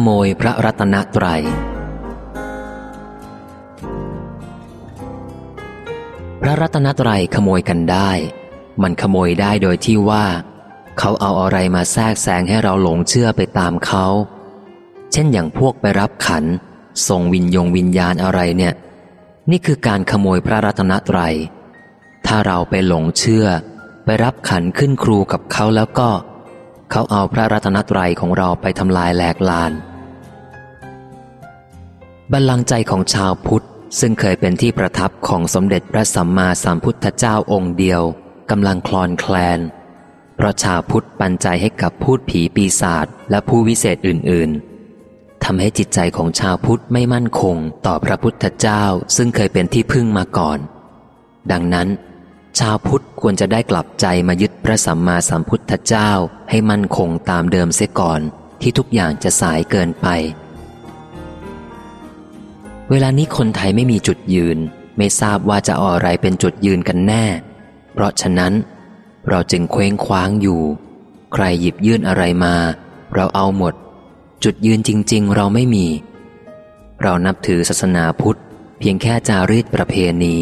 โมยพระรัตนตรยัย พระรัตนตรัยขโมยกันได้ มันขโมยได้โดยที่ว่า เขาเอาอะไรมาแทรกแซงให้เราหลงเชื่อไปตามเขา เช่นอย่างพวกไปรับขันส่งวิญญงวิญญาณอะไรเนี่ย นี่คือการขโมยพระรัตนตรยัย ถ้าเราไปหลงเชื่อ ไปรับขันขึ้นครูกับเขาแล้วก็เขาเอาพระรัตนตรัยของเราไปทำลายแหลกลาน บัลลังก์ใจของชาวพุทธ ซึ่งเคยเป็นที่ประทับของสมเด็จพระสัมมาสัมพุทธเจ้าองค์เดียวกำลังคลอนแคลน เพราะชาวพุทธปันใจให้กับพูดผีปีศาจและผู้วิเศษอื่น ๆทำให้จิตใจของชาวพุทธไม่มั่นคงต่อพระพุทธเจ้าซึ่งเคยเป็นที่พึ่งมาก่อน ดังนั้น ชาวพุทธควรจะได้กลับใจมายึดพระสัมมาสัมพุทธเจ้าให้มั่นคงตามเดิมเสียก่อนที่ทุกอย่างจะสายเกินไป เวลานี้คนไทยไม่มีจุดยืน ไม่ทราบว่าจะเอาอะไรเป็นจุดยืนกันแน่ เพราะฉะนั้น เราจึงเคว้งคว้างอยู่ ใครหยิบยื่นอะไรมา เราเอาหมด จุดยืนจริง ๆ เราไม่มี เรานับถือศาสนาพุทธ เพียงแค่จารีตประเพณี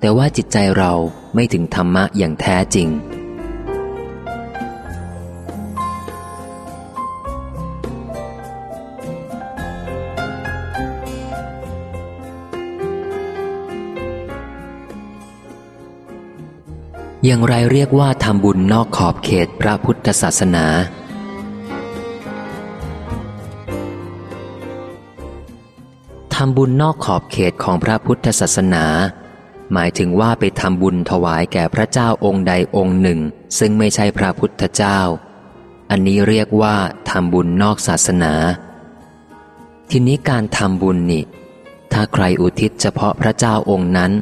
แต่ว่าจิตใจเราไม่ถึงธรรมะอย่างแท้จริง อย่างไรเรียกว่าทำบุญนอกขอบเขตพระพุทธศาสนา ทำบุญนอกขอบเขตของพระพุทธศาสนา หมายถึงว่าไปทำบุญถวายแก่พระเจ้าองค์ใดองค์หนึ่ง ซึ่งไม่ใช่พระพุทธเจ้า อันนี้เรียกว่าทำบุญนอกศาสนา ทีนี้การทำบุญนี่ ถ้าใครอุทิศเฉพาะพระเจ้าองค์นั้น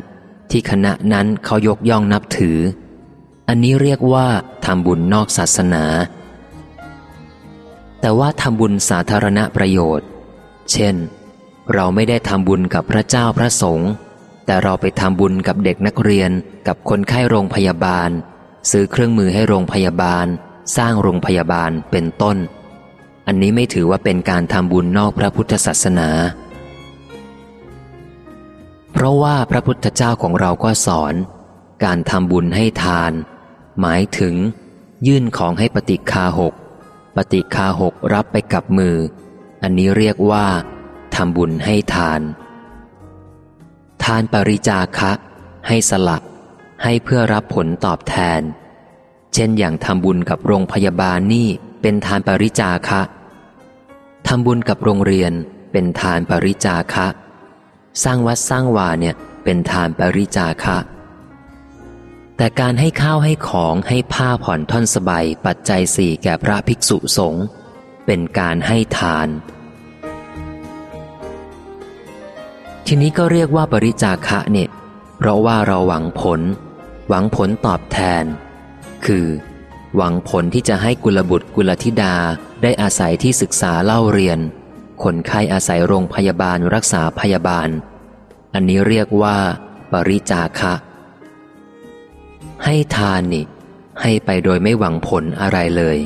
ที่คณะนั้นเขายกย่องนับถือ อันนี้เรียกว่าทำบุญนอกศาสนา แต่ว่าทำบุญสาธารณประโยชน์ เช่น เราไม่ได้ทำบุญกับพระเจ้าพระสงฆ์แต่เราไปทำบุญกับเด็กนักเรียนกับคนไข้โรงพยาบาล ซื้อเครื่องมือให้โรงพยาบาล สร้างโรงพยาบาลเป็นต้น อันนี้ไม่ถือว่าเป็นการทำบุญนอกพระพุทธศาสนา เพราะว่าพระพุทธเจ้าของเราก็สอน การทำบุญให้ทาน หมายถึง ยื่นของให้ปฏิคาหก ปฏิคาหกรับไปกับมือ อันนี้เรียกว่าทำบุญให้ทาน ทานปริจาคะ ให้สละให้เพื่อรับผลตอบแทน เช่นอย่างทำบุญกับโรงพยาบาลนี่เป็นทานปริจาคะทำบุญกับโรงเรียนเป็นทานปริจาคะ สร้างวัดสร้างวาเนี่ยเป็นทานปริจาคะ แต่การให้ข้าวให้ของให้ผ้าผ่อนท่อนสบายปัจจัยสี่แก่พระภิกษุสงฆ์เป็นการให้ทาน ทีนี้ก็เรียกว่าปริจาคะเนี่ยเพราะว่าเราหวังผล หวังผลตอบแทน คือ หวังผลที่จะให้กุลบุตรกุลธิดาได้อาศัยที่ศึกษาเล่าเรียน คนไข้อาศัยโรงพยาบาลรักษาพยาบาล อันนี้เรียกว่า ปริจาคะ ให้ทานนี่ ให้ไปโดยไม่หวังผลอะไรเลย